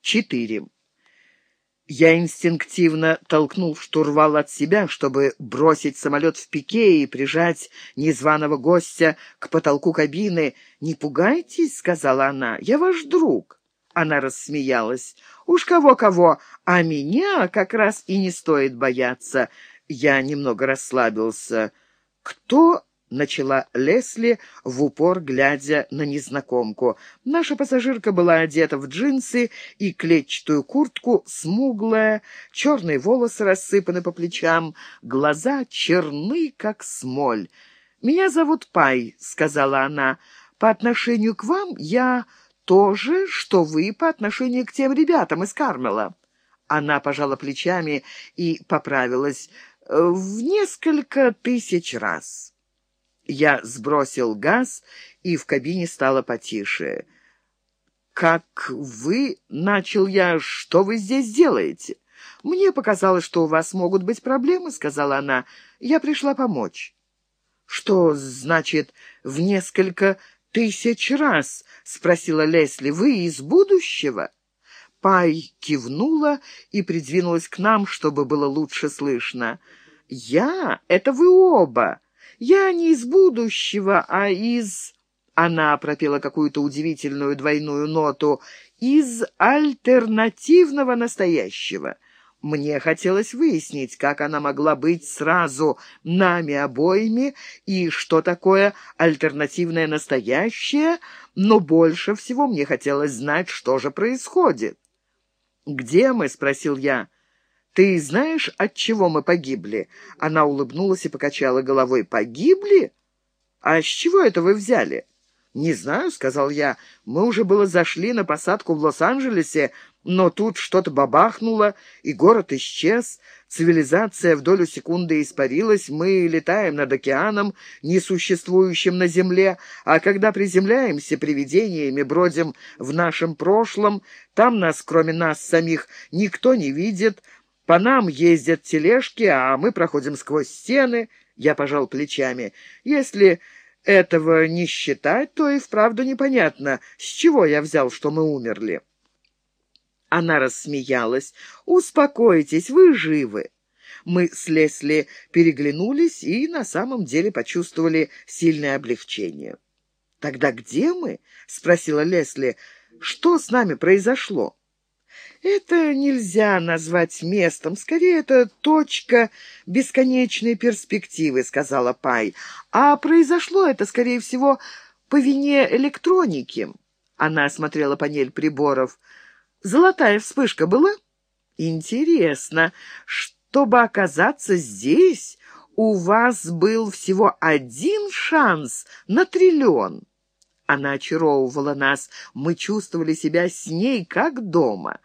четыре. Я инстинктивно толкнул штурвал от себя, чтобы бросить самолет в пике и прижать незваного гостя к потолку кабины. «Не пугайтесь», — сказала она, — «я ваш друг». Она рассмеялась. «Уж кого-кого, а меня как раз и не стоит бояться». Я немного расслабился. «Кто начала Лесли, в упор глядя на незнакомку. Наша пассажирка была одета в джинсы и клетчатую куртку, смуглая, черные волосы рассыпаны по плечам, глаза черны, как смоль. «Меня зовут Пай», — сказала она. «По отношению к вам я то же, что вы по отношению к тем ребятам из Кармела». Она пожала плечами и поправилась в несколько тысяч раз. Я сбросил газ, и в кабине стало потише. «Как вы?» — начал я. «Что вы здесь делаете?» «Мне показалось, что у вас могут быть проблемы», — сказала она. «Я пришла помочь». «Что значит в несколько тысяч раз?» — спросила Лесли. «Вы из будущего?» Пай кивнула и придвинулась к нам, чтобы было лучше слышно. «Я? Это вы оба!» Я не из будущего, а из...» Она пропела какую-то удивительную двойную ноту. «Из альтернативного настоящего». Мне хотелось выяснить, как она могла быть сразу нами обоими и что такое альтернативное настоящее, но больше всего мне хотелось знать, что же происходит. «Где мы?» — спросил я. «Ты знаешь, от чего мы погибли?» Она улыбнулась и покачала головой. «Погибли? А с чего это вы взяли?» «Не знаю», — сказал я. «Мы уже было зашли на посадку в Лос-Анджелесе, но тут что-то бабахнуло, и город исчез. Цивилизация в долю секунды испарилась, мы летаем над океаном, несуществующим на земле, а когда приземляемся привидениями, бродим в нашем прошлом, там нас, кроме нас самих, никто не видит, по нам ездят тележки, а мы проходим сквозь стены. Я пожал плечами. Если этого не считать, то и вправду непонятно, с чего я взял, что мы умерли. Она рассмеялась. «Успокойтесь, вы живы». Мы с Лесли переглянулись и на самом деле почувствовали сильное облегчение. «Тогда где мы?» — спросила Лесли. «Что с нами произошло?» Это нельзя назвать местом, скорее это точка бесконечной перспективы, сказала Пай. А произошло это, скорее всего, по вине электроники. Она осмотрела панель приборов. Золотая вспышка была? Интересно, чтобы оказаться здесь, у вас был всего один шанс на триллион. Она очаровывала нас, мы чувствовали себя с ней как дома.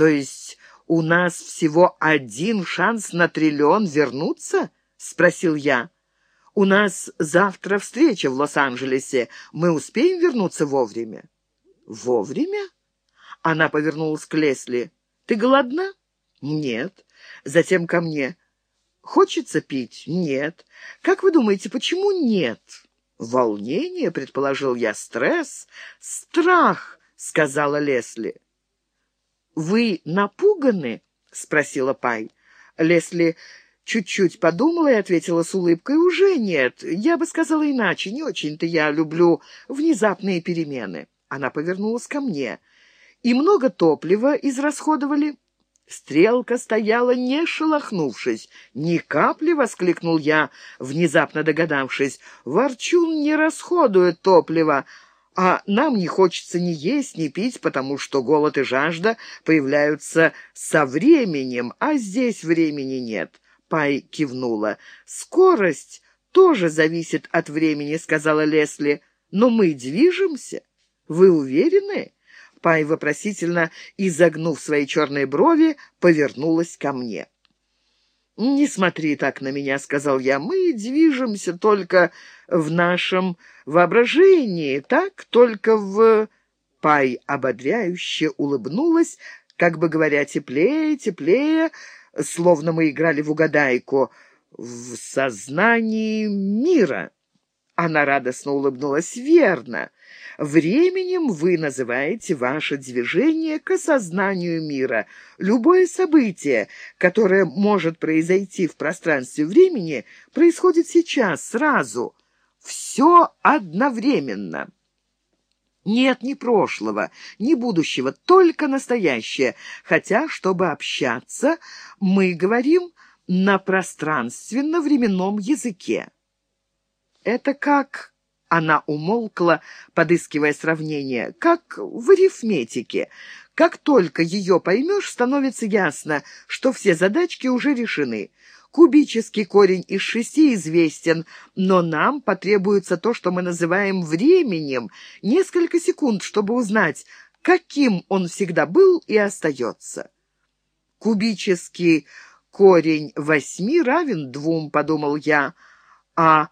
То есть у нас всего один шанс на триллион вернуться? Спросил я. У нас завтра встреча в Лос-Анджелесе. Мы успеем вернуться вовремя? Вовремя? Она повернулась к Лесли. Ты голодна? Нет. Затем ко мне. Хочется пить? Нет. Как вы думаете, почему нет? Волнение, предположил я, стресс, страх, сказала Лесли. «Вы напуганы?» — спросила Пай. Лесли чуть-чуть подумала и ответила с улыбкой. «Уже нет. Я бы сказала иначе. Не очень-то я люблю внезапные перемены». Она повернулась ко мне. «И много топлива израсходовали?» Стрелка стояла, не шелохнувшись. «Ни капли!» — воскликнул я, внезапно догадавшись. «Ворчун не расходует топливо, а нам не хочется ни есть, ни пить, потому что голод и жажда появляются со временем, а здесь времени нет». Пай кивнула. «Скорость тоже зависит от времени», — сказала Лесли. «Но мы движемся. Вы уверены?» Пай вопросительно, изогнув свои черные брови, повернулась ко мне. «Не смотри так на меня», — сказал я. «Мы движемся только в нашем воображении, так? Только в...» Пай ободряюще улыбнулась, как бы говоря, теплее, теплее, словно мы играли в угадайку, в сознании мира. Она радостно улыбнулась. «Верно. Временем вы называете ваше движение к осознанию мира. Любое событие, которое может произойти в пространстве времени, происходит сейчас, сразу. Все одновременно». Нет ни прошлого, ни будущего, только настоящее. Хотя, чтобы общаться, мы говорим на пространственно-временном языке. Это как... Она умолкла, подыскивая сравнение. Как в арифметике. Как только ее поймешь, становится ясно, что все задачки уже решены. Кубический корень из шести известен, но нам потребуется то, что мы называем временем, несколько секунд, чтобы узнать, каким он всегда был и остается. Кубический корень восьми равен двум, подумал я, а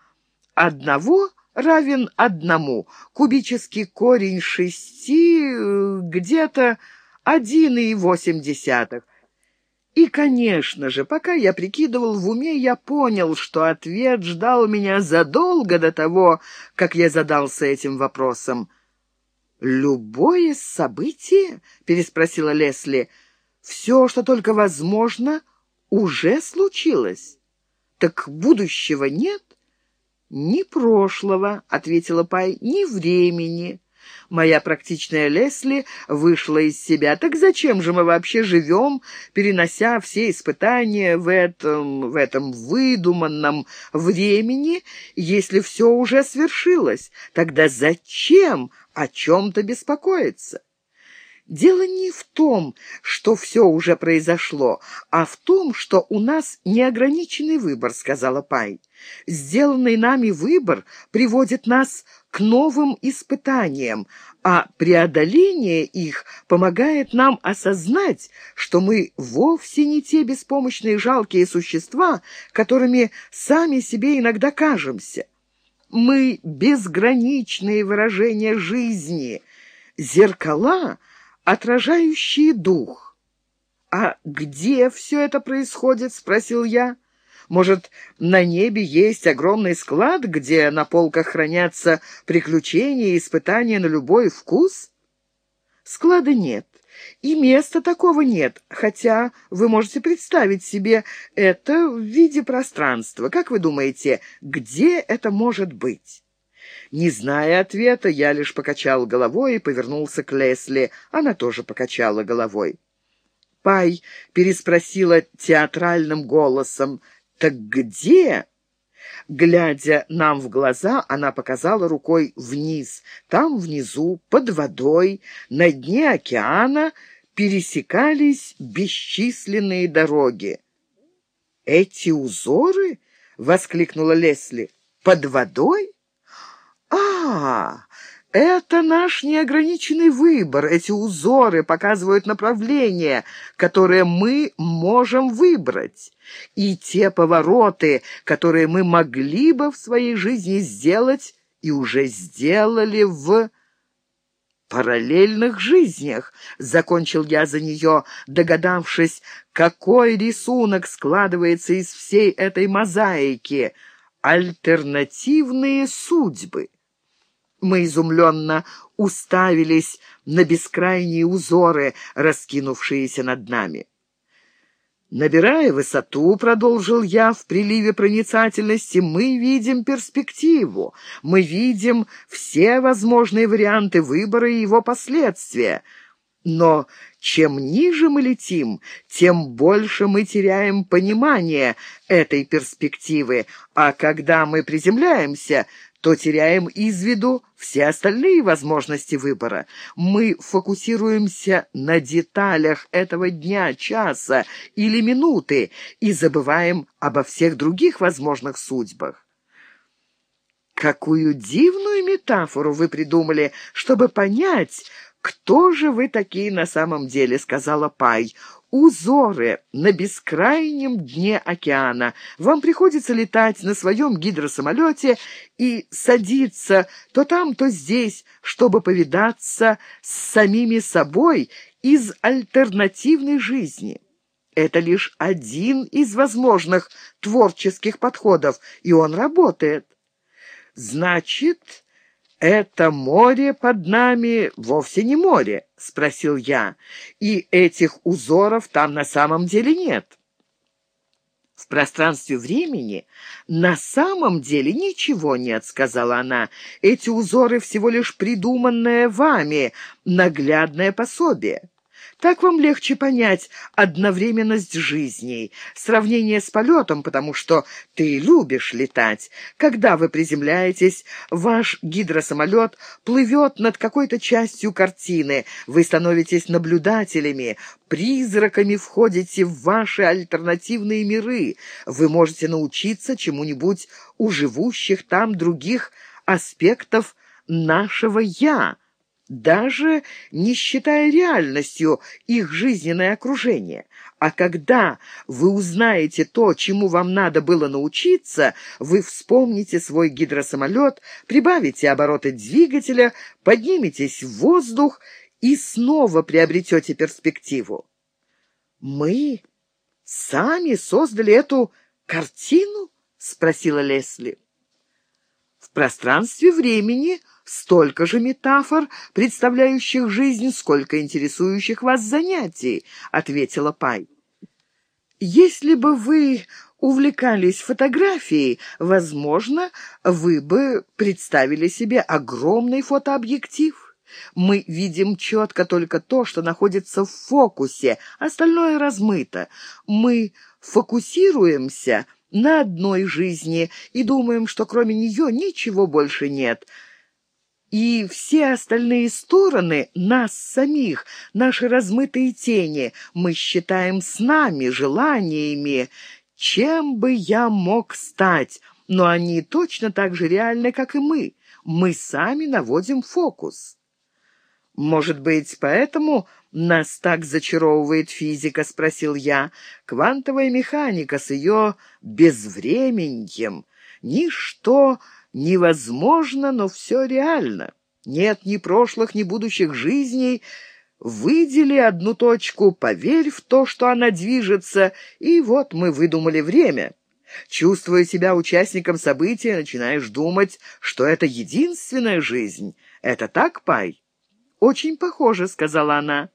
одного равен одному. Кубический корень шести э, где-то один и восемь десятых. И, конечно же, пока я прикидывал в уме, я понял, что ответ ждал меня задолго до того, как я задался этим вопросом. «Любое событие?» — переспросила Лесли. «Все, что только возможно, уже случилось. Так будущего нет?» «Ни прошлого», — ответила Пай, — «ни времени». Моя практичная Лесли вышла из себя. Так зачем же мы вообще живем, перенося все испытания в этом, в этом выдуманном времени, если все уже свершилось? Тогда зачем о чем-то беспокоиться? Дело не в том, что все уже произошло, а в том, что у нас неограниченный выбор, сказала Пай. Сделанный нами выбор приводит нас к новым испытаниям, а преодоление их помогает нам осознать, что мы вовсе не те беспомощные жалкие существа, которыми сами себе иногда кажемся. Мы безграничные выражения жизни, зеркала — отражающие дух. «А где все это происходит?» — спросил я. «Может, на небе есть огромный склад, где на полках хранятся приключения и испытания на любой вкус?» «Склада нет, и места такого нет, хотя вы можете представить себе это в виде пространства. Как вы думаете, где это может быть?» Не зная ответа, я лишь покачал головой и повернулся к Лесли. Она тоже покачала головой. Пай переспросила театральным голосом. «Так где?» Глядя нам в глаза, она показала рукой вниз. Там внизу, под водой, на дне океана пересекались бесчисленные дороги. «Эти узоры?» — воскликнула Лесли. «Под водой?» «А, это наш неограниченный выбор. Эти узоры показывают направление, которое мы можем выбрать. И те повороты, которые мы могли бы в своей жизни сделать и уже сделали в параллельных жизнях, закончил я за нее, догадавшись, какой рисунок складывается из всей этой мозаики. Альтернативные судьбы. Мы изумленно уставились на бескрайние узоры, раскинувшиеся над нами. Набирая высоту, продолжил я в приливе проницательности, мы видим перспективу, мы видим все возможные варианты выбора и его последствия. Но чем ниже мы летим, тем больше мы теряем понимание этой перспективы, а когда мы приземляемся, то теряем из виду все остальные возможности выбора. Мы фокусируемся на деталях этого дня, часа или минуты и забываем обо всех других возможных судьбах. Какую дивную метафору вы придумали, чтобы понять, кто же вы такие на самом деле, сказала Пай узоры на бескрайнем дне океана. Вам приходится летать на своем гидросамолете и садиться то там, то здесь, чтобы повидаться с самими собой из альтернативной жизни. Это лишь один из возможных творческих подходов, и он работает. «Значит, это море под нами вовсе не море?» — спросил я. «И этих узоров там на самом деле нет». «В пространстве времени на самом деле ничего нет», — сказала она. «Эти узоры всего лишь придуманное вами наглядное пособие». Так вам легче понять одновременность жизней, сравнение с полетом, потому что ты любишь летать. Когда вы приземляетесь, ваш гидросамолет плывет над какой-то частью картины, вы становитесь наблюдателями, призраками входите в ваши альтернативные миры, вы можете научиться чему-нибудь у живущих там других аспектов нашего «я», даже не считая реальностью их жизненное окружение. А когда вы узнаете то, чему вам надо было научиться, вы вспомните свой гидросамолет, прибавите обороты двигателя, подниметесь в воздух и снова приобретете перспективу. «Мы сами создали эту картину?» — спросила Лесли. «В пространстве времени...» столько же метафор, представляющих жизнь, сколько интересующих вас занятий», — ответила Пай. «Если бы вы увлекались фотографией, возможно, вы бы представили себе огромный фотообъектив. Мы видим четко только то, что находится в фокусе, остальное размыто. Мы фокусируемся на одной жизни и думаем, что кроме нее ничего больше нет» и все остальные стороны нас самих, наши размытые тени, мы считаем с нами, желаниями, чем бы я мог стать, но они точно так же реальны, как и мы. Мы сами наводим фокус. «Может быть, поэтому нас так зачаровывает физика?» — спросил я. «Квантовая механика с ее безвременьем. Ничто невозможно, но все реально. Нет ни прошлых, ни будущих жизней. Выдели одну точку, поверь в то, что она движется, и вот мы выдумали время. Чувствуя себя участником события, начинаешь думать, что это единственная жизнь. Это так, Пай? «Очень похоже», — сказала она.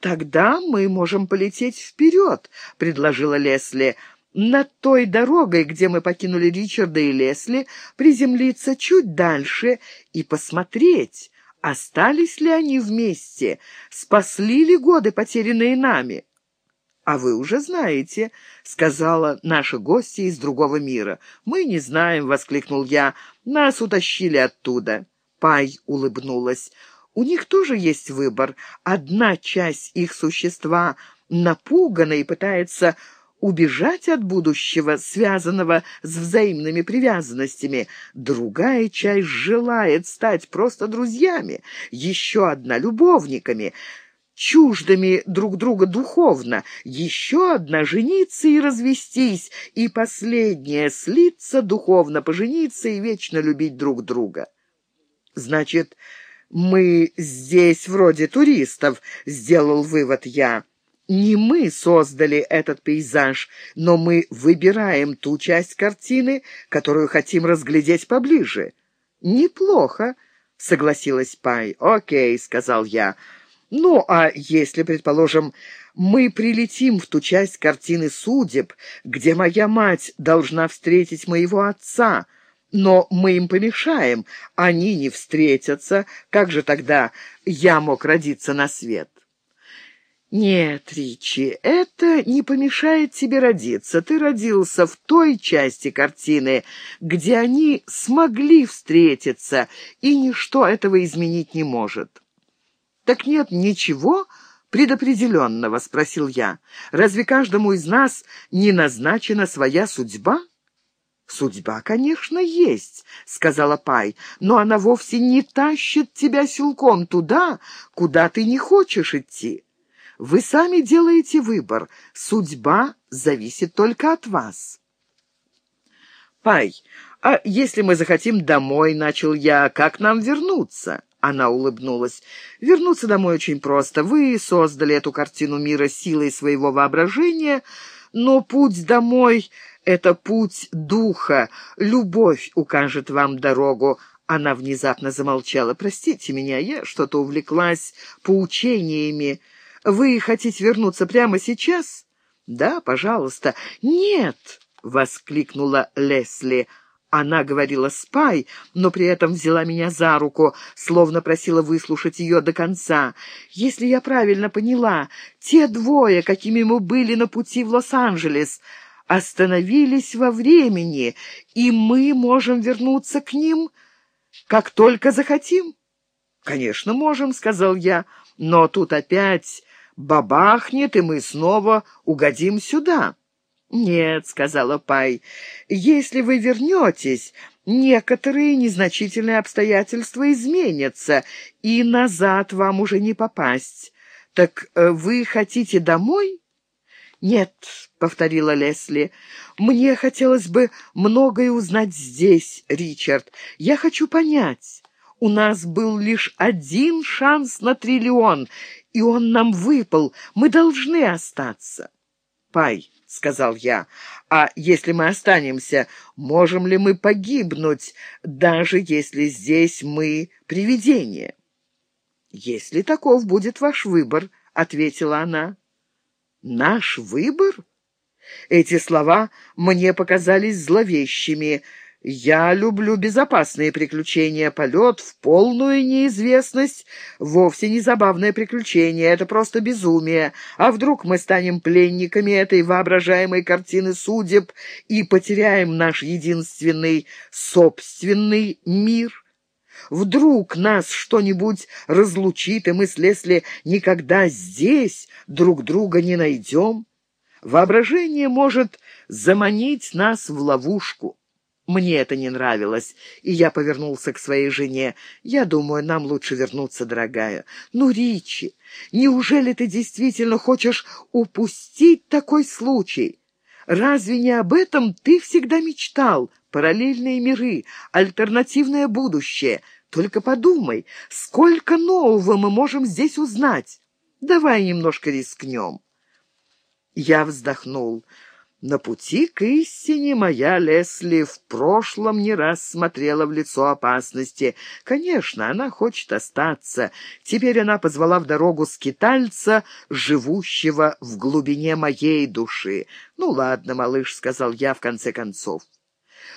«Тогда мы можем полететь вперед», — предложила Лесли над той дорогой, где мы покинули Ричарда и Лесли, приземлиться чуть дальше и посмотреть, остались ли они вместе, спасли ли годы, потерянные нами. «А вы уже знаете», — сказала наша гостья из другого мира. «Мы не знаем», — воскликнул я. «Нас утащили оттуда». Пай улыбнулась. «У них тоже есть выбор. Одна часть их существа напугана и пытается убежать от будущего, связанного с взаимными привязанностями. Другая часть желает стать просто друзьями, еще одна — любовниками, чуждыми друг друга духовно, еще одна — жениться и развестись, и последняя — слиться духовно, пожениться и вечно любить друг друга. Значит, мы здесь вроде туристов, — сделал вывод я. Не мы создали этот пейзаж, но мы выбираем ту часть картины, которую хотим разглядеть поближе. Неплохо, согласилась Пай. Окей, сказал я. Ну, а если, предположим, мы прилетим в ту часть картины судеб, где моя мать должна встретить моего отца, но мы им помешаем, они не встретятся, как же тогда я мог родиться на свет? «Нет, Ричи, это не помешает тебе родиться. Ты родился в той части картины, где они смогли встретиться, и ничто этого изменить не может». «Так нет ничего предопределенного?» — спросил я. «Разве каждому из нас не назначена своя судьба?» «Судьба, конечно, есть», — сказала Пай, «но она вовсе не тащит тебя силком туда, куда ты не хочешь идти». Вы сами делаете выбор. Судьба зависит только от вас. Пай, а если мы захотим домой, начал я, как нам вернуться? Она улыбнулась. «Вернуться домой очень просто. Вы создали эту картину мира силой своего воображения, Но путь домой — это путь духа. Любовь укажет вам дорогу. Она внезапно замолчала. «Простите меня, я что-то увлеклась поучениями. Вы хотите вернуться прямо сейчас?» «Да, пожалуйста». «Нет!» — воскликнула Лесли. Она говорила «спай», но при этом взяла меня за руку, словно просила выслушать ее до конца. «Если я правильно поняла, те двое, какими мы были на пути в Лос-Анджелес, остановились во времени, и мы можем вернуться к ним, как только захотим». «Конечно, можем», — сказал я, — «но тут опять бабахнет, и мы снова угодим сюда». «Нет», — сказала Пай, — «если вы вернетесь, некоторые незначительные обстоятельства изменятся, и назад вам уже не попасть. Так э, вы хотите домой?» «Нет», — повторила Лесли, — «мне хотелось бы многое узнать здесь, Ричард. Я хочу понять. У нас был лишь один шанс на триллион, и он нам выпал. Мы должны остаться». «Пай», — сказал я, — «а если мы останемся, можем ли мы погибнуть, даже если здесь мы привидения?» «Если таков будет ваш выбор», — ответила она. «Наш выбор?» Эти слова мне показались зловещими, — я люблю безопасные приключения. Полет в полную неизвестность — вовсе не забавное приключение, это просто безумие. А вдруг мы станем пленниками этой воображаемой картины судеб и потеряем наш единственный собственный мир? Вдруг нас что-нибудь разлучит, и мы с Лесли никогда здесь друг друга не найдем? Воображение может заманить нас в ловушку. Мне это не нравилось, и я повернулся к своей жене. «Я думаю, нам лучше вернуться, дорогая. Ну, Ричи, неужели ты действительно хочешь упустить такой случай? Разве не об этом ты всегда мечтал? Параллельные миры, альтернативное будущее. Только подумай, сколько нового мы можем здесь узнать. Давай немножко рискнем». Я вздохнул. На пути к истине моя Лесли в прошлом не раз смотрела в лицо опасности. Конечно, она хочет остаться. Теперь она позвала в дорогу скитальца, живущего в глубине моей души. «Ну ладно, малыш», — сказал я в конце концов.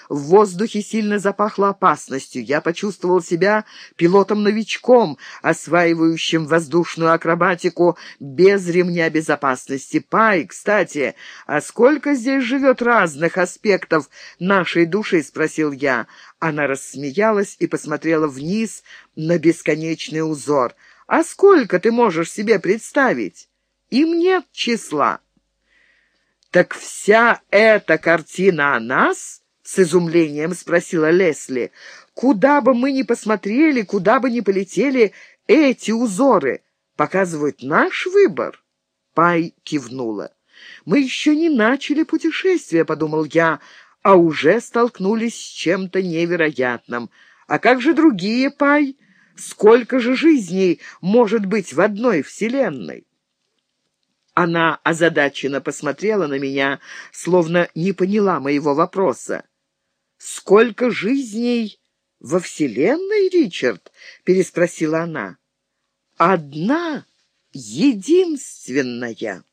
В воздухе сильно запахло опасностью. Я почувствовал себя пилотом-новичком, осваивающим воздушную акробатику без ремня безопасности. Пай, кстати, а сколько здесь живет разных аспектов нашей души? — спросил я. Она рассмеялась и посмотрела вниз на бесконечный узор. «А сколько ты можешь себе представить? Им нет числа». «Так вся эта картина о нас?» — с изумлением спросила Лесли. «Куда бы мы ни посмотрели, куда бы ни полетели, эти узоры показывают наш выбор?» Пай кивнула. «Мы еще не начали путешествие», — подумал я, «а уже столкнулись с чем-то невероятным. А как же другие, Пай? Сколько же жизней может быть в одной вселенной?» Она озадаченно посмотрела на меня, словно не поняла моего вопроса. «Сколько жизней во Вселенной, Ричард?» — переспросила она. «Одна, единственная».